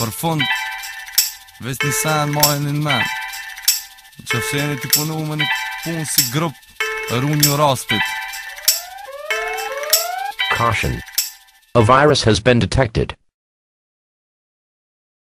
Për fund Ves një sen majën në men Që fsheni t'i punu me një punë si grup Rru një rastit Caution. A virus has been detected.